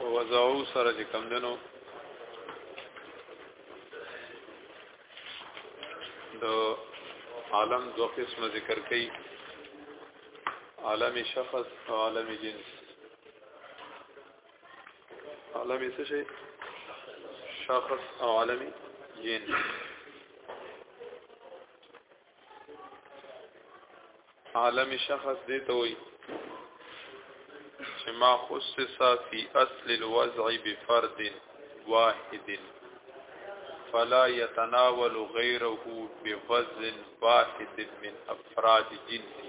وزاو سره چې کم دنو د عالم دو قسم ذکر کړي عالم شخص او عالم جنس عالم څه شي شخص او عالم جنس عالم شخص دې ته وایي ما خصص في أصل الوضع بفرد واحد فلا يتناول غيره بوزن واحد من أفراد جنسه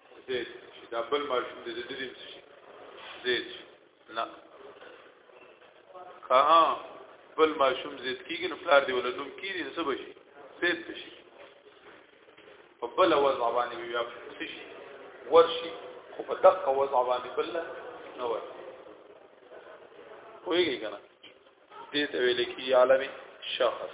زید شي دا بل ماشوم دی د دې شي زید شي نه کها بل ماشوم زید کیږي نو پلار دی ولنوم کیږي څه بشي زید بشي په بل وضع باندې بیا څه شي ورشي خو په دقه وضع باندې بل نه ور ویږي کنه دې ته ویل کی عالمي شخص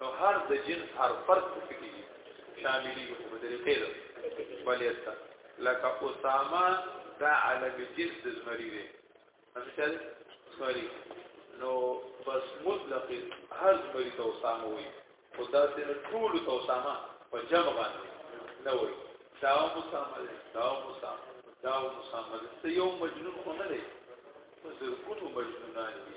نو هر د جنس هر فرد څه کیږي شاملي په طریقې ده ولیتا لکه اسامه دا علم جنس د زمری دی مثال زمری نو بس مطلق هر زمری ته اسامه وي او دا سره ټول ته اسامه په جمع باندې نه وي دا مسامه ده دا مسامه دا مسامه ده یو مجنون خو نه دی زرګونو مجنونان دي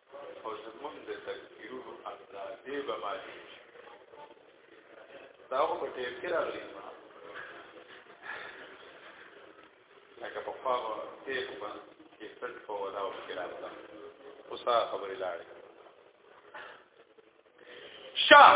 او زمونږ د تکبیرونو اندازې به مالي شي دا خو په ټیپ کې راغلي لکه په خوا ټیپ باندې کې سټ په ودا او کې راغله اوس هغه خبرې لاړې شاه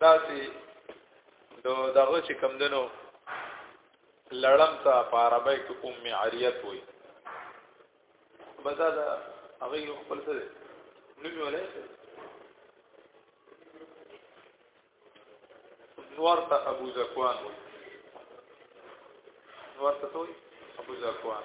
داسې نو دغه چې کم دنو لړم ته په عربی کې ام عریت وي بدا دا هغه یو خپل څه دی نو ویلای نور ته ابو زکوان وي نور ته ابو زکوان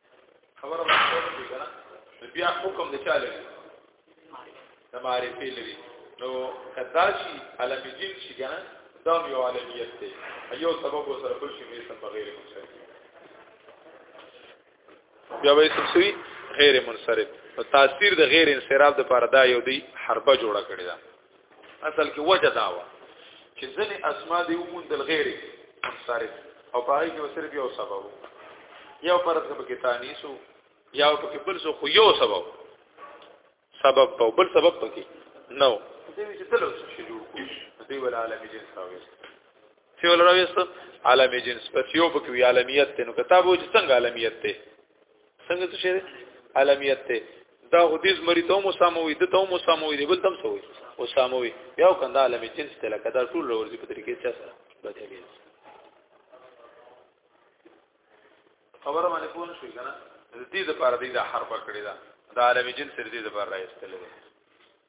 خبره باندې کنه بیا حکم د چا لري د معرفي لري نو کدا شي علم جن شي کنه دا یو عالمیت دی ایو سبب سره بل شي مثل بغیر منصرف بیا به سوي غیر منصرف په تاثیر د غیر انصراف د پاره دا یو دی حربه جوړه کړی دا اصل کې وجه دا و چې ځنې اسما دی ومندل غیر انصارف او په هغه کې وسره یو سبب یو پر څه په کې تانیسو یا په کې بل څه خو یو سبب سبب په بل سبب پکې نو دې چې تل اوس شي جوړ کو دې ول عالمي جنس راويست سی ول راويست عالمي جنس پس یو پکې عالمیت ته نو کتابو چې څنګه عالمیت ته څنګه څه شي علاميت ته دا حدیث مری ته مو سموي د ته مو سموي دی بل تم سوي او سموي یو کنده علامه جنس ته لکه دا ټول ورځي په طریقې چا سره بدلې خبره باندې پوه شو کنه د دې لپاره دې دا حرف کړی دا د عالم جنس دې لپاره راځتل دي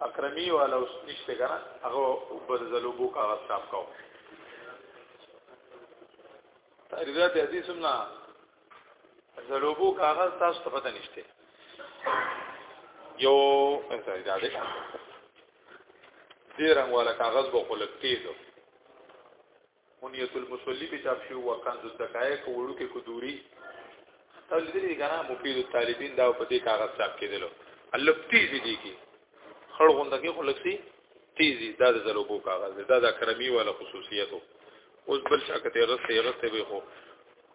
اکرمی والا اوس نشته کنه هغه وبدلو بو کاغذ صاحب کاو تاریخات حدیث نه زلوبو کاغذ تاسو ته پته نشته یو انسان دا دی دې رنگ والا کاغذ به خلک تیزو منیت المصلی په چاپ شو وکنز الدقایق وړو کې قدوري تاسو دې کنه مفید الطالبین دا په دې کاغذ چاپ کېدلو الله تیزی دي کې خړ غونډه کې خلکسي تیزی دا د زلوبو کاغذ دا د کرمی والا خصوصیتو اوس بل شکته رسته رسته به خو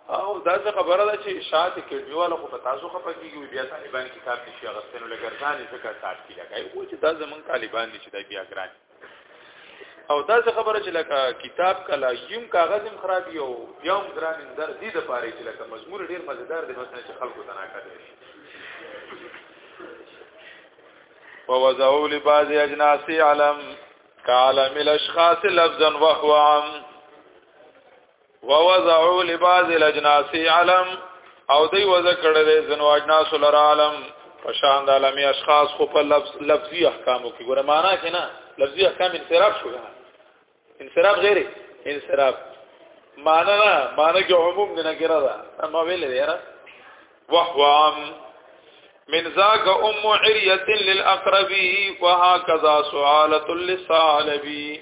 او دا څه خبره ده چې شات کډیواله خو په تاسو خپه کیږي بیا طالبان کتاب نشي غستنو لګرځان ځکه سات کی لګای او چې دا زمون طالبان نشي دا بیا ګران او دا څه خبره چې لکه کتاب کله یم کاغذ هم خراب یو بیا هم ګران اندر دې د پاره چې لکه مزمور ډیر مزیدار دی مثلا چې خلکو ته ناکړي ووزعوا لبعض اجناس علم كعلم الاشخاص لفظا وهو عام ووضعوا لبعض الاجناس علم او دی وضع کړی دی ځنو اجناس لره علم په شان د عالمي اشخاص خو په لفظ لفظي احکامو کې ګوره معنا کې نه لفظي احکام انصراف شو نه انصراف غیر انصراف معنا نه معنا کې عموم نه کېره ده ما ویل دی را وهو عام من ذاك ام عريه للاقربي وهكذا سعاله للصالبي